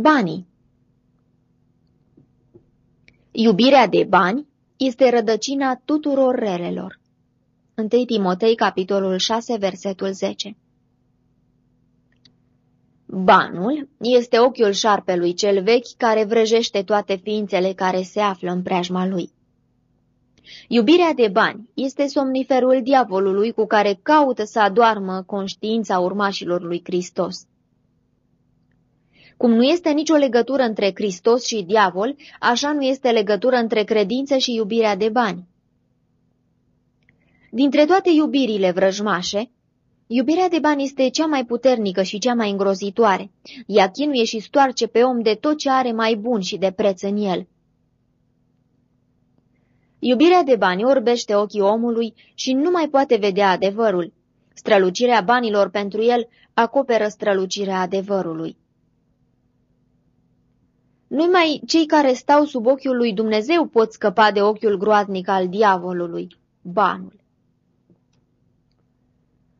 Banii Iubirea de bani este rădăcina tuturor relelor. 1 Timotei, capitolul 6, versetul 10 Banul este ochiul șarpelui cel vechi care vrăjește toate ființele care se află în preajma lui. Iubirea de bani este somniferul diavolului cu care caută să adoarmă conștiința urmașilor lui Hristos. Cum nu este nicio legătură între Hristos și diavol, așa nu este legătură între credință și iubirea de bani. Dintre toate iubirile vrăjmașe, iubirea de bani este cea mai puternică și cea mai îngrozitoare. Ea chinuie și stoarce pe om de tot ce are mai bun și de preț în el. Iubirea de bani orbește ochii omului și nu mai poate vedea adevărul. Strălucirea banilor pentru el acoperă strălucirea adevărului. Numai cei care stau sub ochiul lui Dumnezeu pot scăpa de ochiul groaznic al diavolului, banul.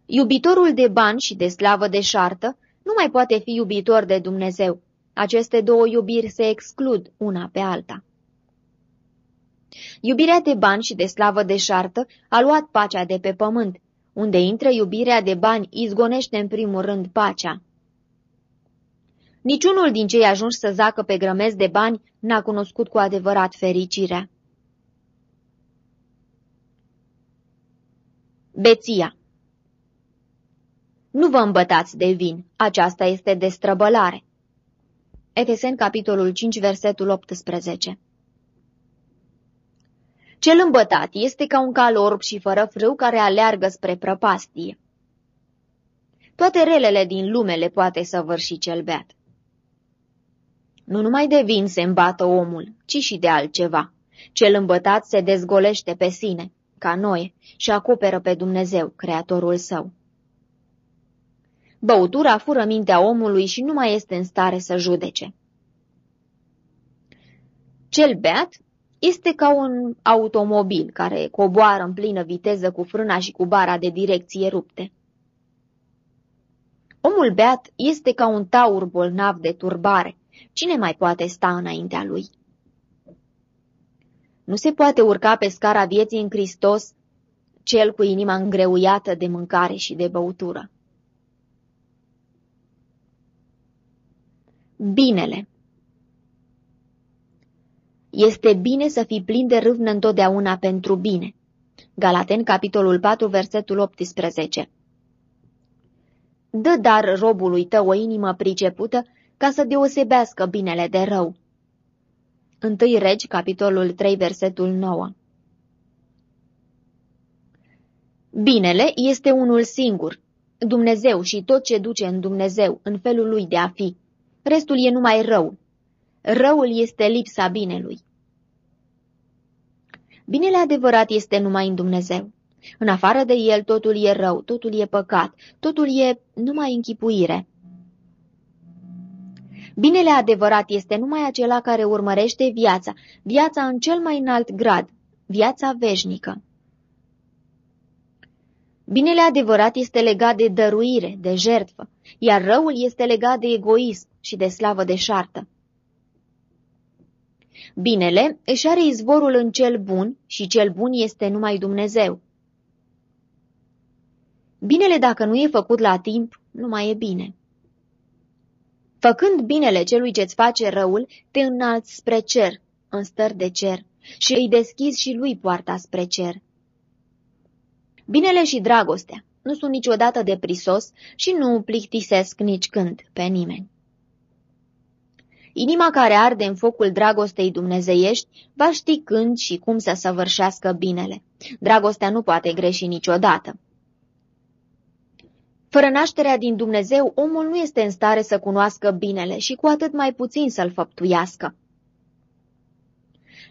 Iubitorul de bani și de slavă deșartă nu mai poate fi iubitor de Dumnezeu. Aceste două iubiri se exclud una pe alta. Iubirea de bani și de slavă deșartă a luat pacea de pe pământ. Unde intră iubirea de bani, izgonește în primul rând pacea. Niciunul din cei ajunși să zacă pe grămezi de bani n-a cunoscut cu adevărat fericirea. Beția Nu vă îmbătați de vin, aceasta este destrăbălare. Efesen, capitolul 5, versetul 18 Cel îmbătat este ca un cal orb și fără frâu care aleargă spre prăpastie. Toate relele din lume le poate săvârși cel beat. Nu numai de vin se îmbată omul, ci și de altceva. Cel îmbătat se dezgolește pe sine, ca noi, și acoperă pe Dumnezeu, Creatorul său. Băutura fură mintea omului și nu mai este în stare să judece. Cel beat este ca un automobil care coboară în plină viteză cu frâna și cu bara de direcție rupte. Omul beat este ca un taur bolnav de turbare, Cine mai poate sta înaintea lui? Nu se poate urca pe scara vieții în Hristos cel cu inima îngreuiată de mâncare și de băutură. Binele Este bine să fii plin de râvnă întotdeauna pentru bine. Galaten, capitolul 4, versetul 18 Dă dar robului tău o inimă pricepută ca să deosebească binele de rău. Întâi Regi, capitolul 3, versetul 9 Binele este unul singur, Dumnezeu și tot ce duce în Dumnezeu, în felul lui de a fi. Restul e numai rău. Răul este lipsa binelui. Binele adevărat este numai în Dumnezeu. În afară de el totul e rău, totul e păcat, totul e numai închipuire. Binele adevărat este numai acela care urmărește viața, viața în cel mai înalt grad, viața veșnică. Binele adevărat este legat de dăruire, de jertfă, iar răul este legat de egoism și de slavă deșartă. Binele își are izvorul în cel bun și cel bun este numai Dumnezeu. Binele, dacă nu e făcut la timp, nu mai e bine. Făcând binele celui ce-ți face răul, te înalți spre cer, în stări de cer, și îi deschizi și lui poarta spre cer. Binele și dragostea nu sunt niciodată de prisos și nu plictisesc nici când pe nimeni. Inima care arde în focul dragostei dumnezeiești va ști când și cum să săvârșească binele. Dragostea nu poate greși niciodată. Fără nașterea din Dumnezeu, omul nu este în stare să cunoască binele și cu atât mai puțin să-l făptuiască.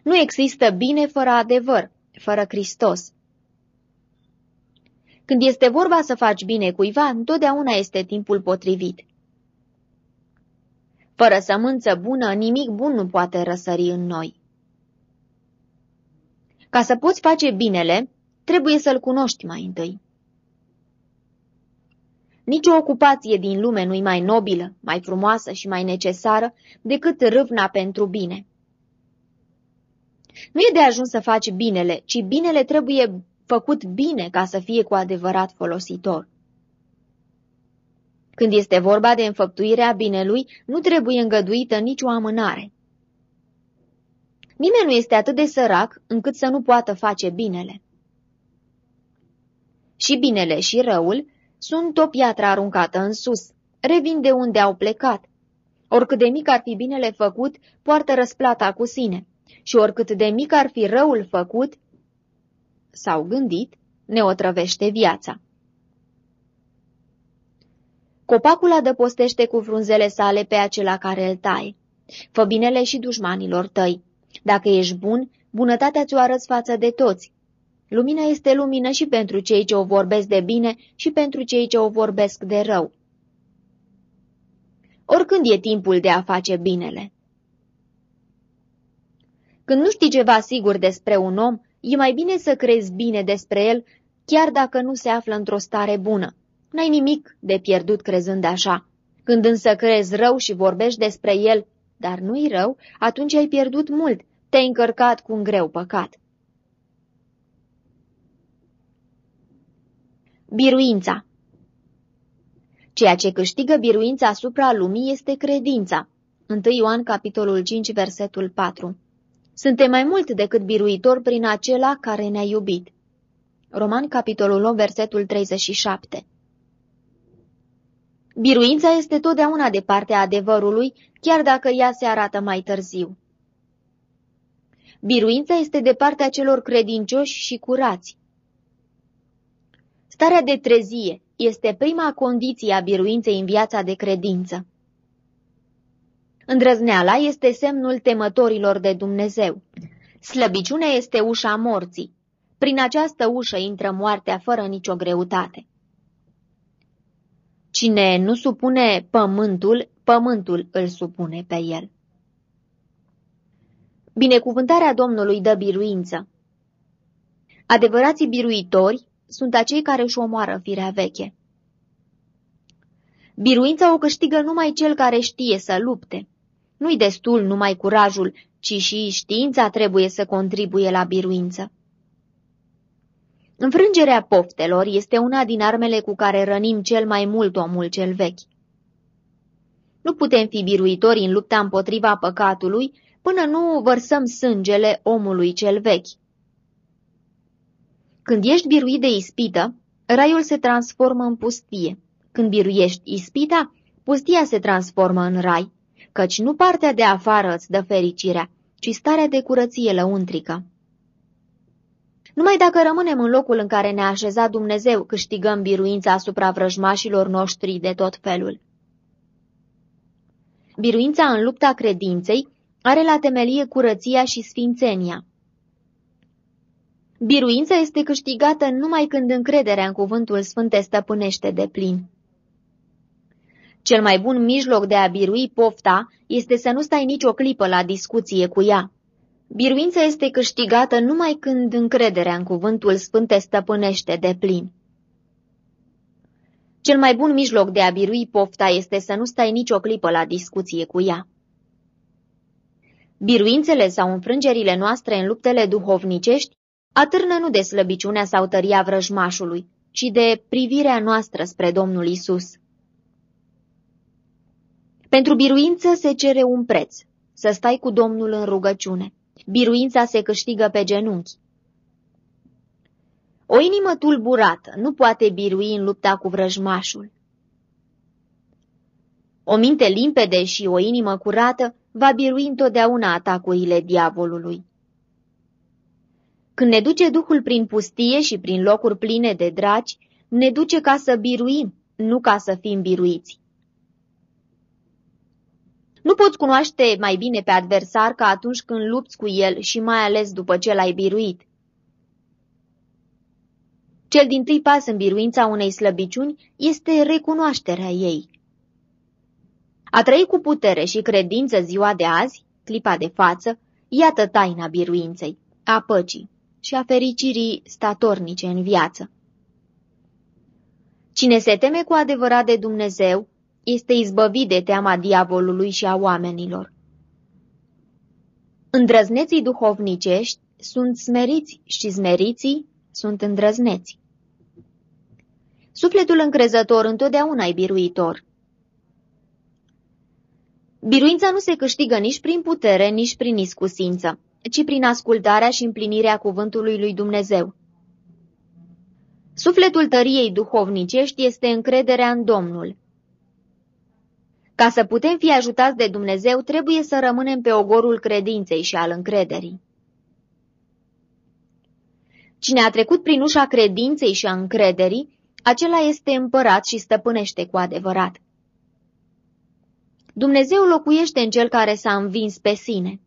Nu există bine fără adevăr, fără Hristos. Când este vorba să faci bine cuiva, întotdeauna este timpul potrivit. Fără sămânță bună, nimic bun nu poate răsări în noi. Ca să poți face binele, trebuie să-l cunoști mai întâi. Nici o ocupație din lume nu-i mai nobilă, mai frumoasă și mai necesară decât râvna pentru bine. Nu e de ajuns să faci binele, ci binele trebuie făcut bine ca să fie cu adevărat folositor. Când este vorba de înfăptuirea binelui, nu trebuie îngăduită nicio amânare. Nimeni nu este atât de sărac încât să nu poată face binele. Și binele și răul sunt o piatră aruncată în sus, revin de unde au plecat. Oricât de mic ar fi binele făcut, poartă răsplata cu sine, și oricât de mic ar fi răul făcut sau gândit, ne otrăvește viața. Copacul adăpostește cu frunzele sale pe acela care îl taie. Fă binele și dușmanilor tăi. Dacă ești bun, bunătatea ți-o arăți față de toți. Lumina este lumină și pentru cei ce o vorbesc de bine și pentru cei ce o vorbesc de rău. Oricând e timpul de a face binele. Când nu știi ceva sigur despre un om, e mai bine să crezi bine despre el, chiar dacă nu se află într-o stare bună. N-ai nimic de pierdut crezând așa. Când însă crezi rău și vorbești despre el, dar nu-i rău, atunci ai pierdut mult, te-ai încărcat cu un greu păcat. Biruința Ceea ce câștigă biruința asupra lumii este credința. 1 Ioan capitolul 5, versetul 4 Suntem mai mult decât biruitori prin acela care ne-a iubit. Roman capitolul 8, versetul 37 Biruința este totdeauna de partea adevărului, chiar dacă ea se arată mai târziu. Biruința este de partea celor credincioși și curați. Starea de trezie este prima condiție a biruinței în viața de credință. Îndrăzneala este semnul temătorilor de Dumnezeu. Slăbiciunea este ușa morții. Prin această ușă intră moartea fără nicio greutate. Cine nu supune pământul, pământul îl supune pe el. Binecuvântarea Domnului dă biruință. Adevărații biruitori sunt acei care își omoară firea veche. Biruința o câștigă numai cel care știe să lupte. Nu-i destul numai curajul, ci și știința trebuie să contribuie la biruință. Înfrângerea poftelor este una din armele cu care rănim cel mai mult omul cel vechi. Nu putem fi biruitori în lupta împotriva păcatului până nu vărsăm sângele omului cel vechi. Când ești biruit de ispită, raiul se transformă în pustie. Când biruiești ispita, pustia se transformă în rai, căci nu partea de afară îți dă fericirea, ci starea de curăție lăuntrică. Numai dacă rămânem în locul în care ne-a așezat Dumnezeu, câștigăm biruința asupra vrăjmașilor noștri de tot felul. Biruința în lupta credinței are la temelie curăția și sfințenia. Biruința este câștigată numai când încrederea în cuvântul sfânt te stăpânește de plin. Cel mai bun mijloc de a birui pofta este să nu stai nicio clipă la discuție cu ea. Biruința este câștigată numai când încrederea în cuvântul sfânt te stăpânește de plin. Cel mai bun mijloc de a birui pofta este să nu stai nicio clipă la discuție cu ea. Biruințele sau înfrângerile noastre în luptele duhovnicești atârnă nu de slăbiciunea sau tăria vrăjmașului, ci de privirea noastră spre Domnul Isus. Pentru biruință se cere un preț, să stai cu Domnul în rugăciune. Biruința se câștigă pe genunchi. O inimă tulburată nu poate birui în lupta cu vrăjmașul. O minte limpede și o inimă curată va birui întotdeauna atacurile diavolului. Când ne duce Duhul prin pustie și prin locuri pline de draci, ne duce ca să biruim, nu ca să fim biruiți. Nu poți cunoaște mai bine pe adversar ca atunci când lupți cu el și mai ales după ce l-ai biruit. Cel din tâi pas în biruința unei slăbiciuni este recunoașterea ei. A trăi cu putere și credință ziua de azi, clipa de față, iată taina biruinței, a păcii și a fericirii statornice în viață. Cine se teme cu adevărat de Dumnezeu este izbăvit de teama diavolului și a oamenilor. Îndrăzneții duhovnicești sunt smeriți și smeriții sunt îndrăzneți. Sufletul încrezător întotdeauna e biruitor. Biruința nu se câștigă nici prin putere, nici prin iscusință, ci prin ascultarea și împlinirea cuvântului lui Dumnezeu. Sufletul tăriei duhovnicești este încrederea în Domnul. Ca să putem fi ajutați de Dumnezeu, trebuie să rămânem pe ogorul credinței și al încrederii. Cine a trecut prin ușa credinței și a încrederii, acela este împărat și stăpânește cu adevărat. Dumnezeu locuiește în cel care s-a învins pe sine.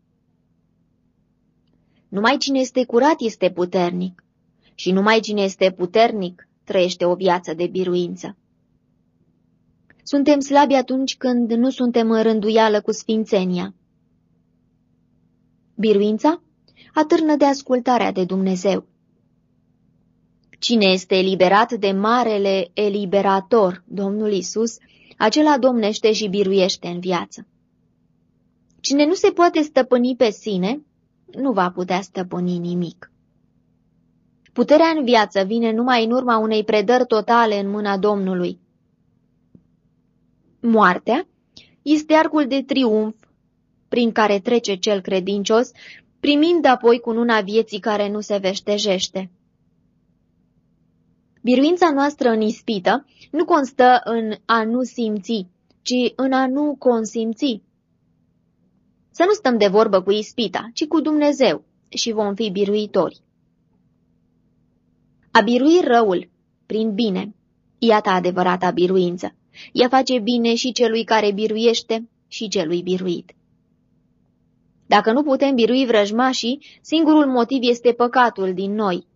Numai cine este curat este puternic și numai cine este puternic trăiește o viață de biruință. Suntem slabi atunci când nu suntem în rânduială cu sfințenia. Biruința atârnă de ascultarea de Dumnezeu. Cine este eliberat de marele eliberator, Domnul Isus, acela domnește și biruiește în viață. Cine nu se poate stăpâni pe sine, nu va putea stăpâni nimic. Puterea în viață vine numai în urma unei predări totale în mâna Domnului. Moartea este arcul de triumf prin care trece cel credincios, primind apoi cu una vieții care nu se veștejește. Biruința noastră în ispită nu constă în a nu simți, ci în a nu consimți. Să nu stăm de vorbă cu ispita, ci cu Dumnezeu și vom fi biruitori. A birui răul prin bine, iată adevărata biruință. Ea face bine și celui care biruiește și celui biruit. Dacă nu putem birui vrăjmașii, singurul motiv este păcatul din noi,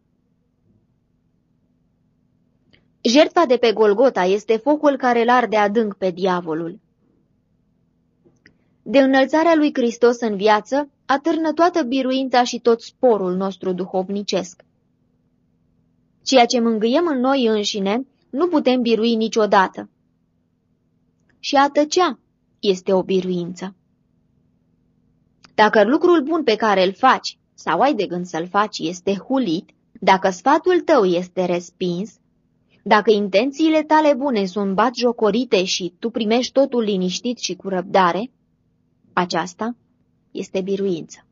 Jertfa de pe Golgota este focul care îl arde adânc pe diavolul. De înălțarea lui Hristos în viață, atârnă toată biruința și tot sporul nostru duhovnicesc. Ceea ce mângâiem în noi înșine, nu putem birui niciodată. Și a tăcea este o biruință. Dacă lucrul bun pe care îl faci sau ai de gând să-l faci este hulit, dacă sfatul tău este respins, dacă intențiile tale bune sunt batjocorite și tu primești totul liniștit și cu răbdare, aceasta este biruință.